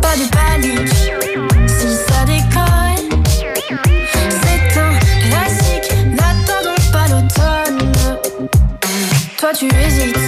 Pas de panique, si ça déconne. C'est un classique, n'attendons pas l'automne. Toi tu hésites,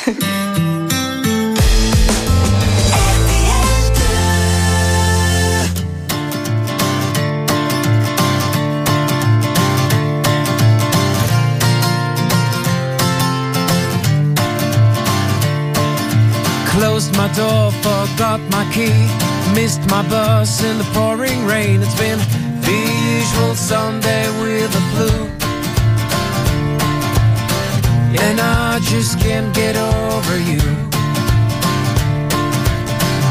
Closed my door, forgot my key. Missed my bus in the pouring rain. It's been the usual Sunday with a flu. And I just can't get over you.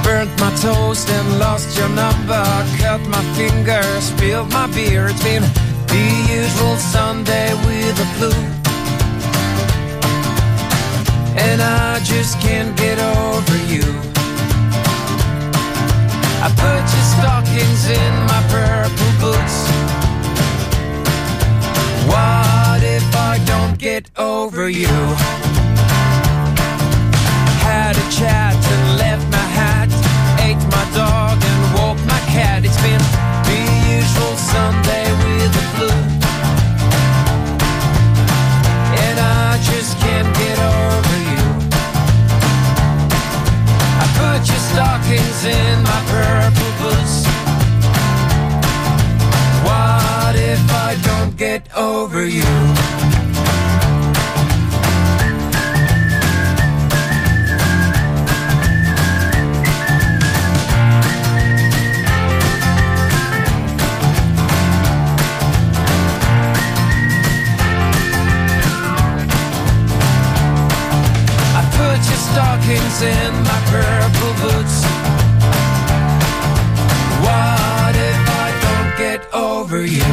Burnt my toast and lost your number. Cut my finger, spilled my beer. It's been the usual Sunday with the flu. And I just can't get over you. I put your stockings in my purple boots. Get over you? Had a chat and left my hat. Ate my dog and walked my cat. It's been the usual Sunday with the flu. And I just can't get over you. I put your stockings in my purple boots. What if I don't get over you? Over you?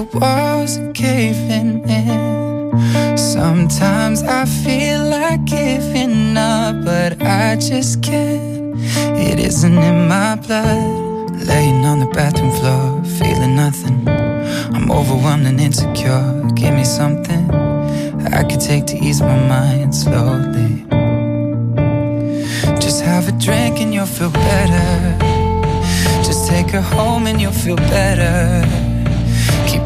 the walls are caving in. Sometimes I feel like giving up, but I just can't. It isn't in my blood. Laying on the bathroom floor, feeling nothing. I'm overwhelmed and insecure. Give me something I could take to ease my mind slowly. Just have a drink and you'll feel better. Just take her home and you'll feel better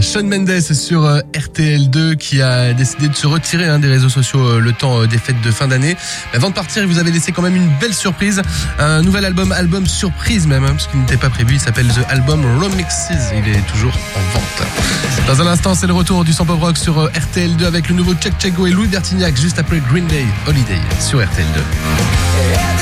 Sean Mendes sur euh, RTL2 qui a décidé de se retirer hein, des réseaux sociaux euh, le temps euh, des fêtes de fin d'année. Avant de partir, il vous avait laissé quand même une belle surprise, un nouvel album, album surprise même, hein, parce qu'il n'était pas prévu, il s'appelle The Album Remixes, il est toujours en vente. Dans un instant, c'est le retour du 100 Rock sur RTL2 avec le nouveau Chuck Chago et Louis Bertignac juste après Green Day Holiday sur RTL2.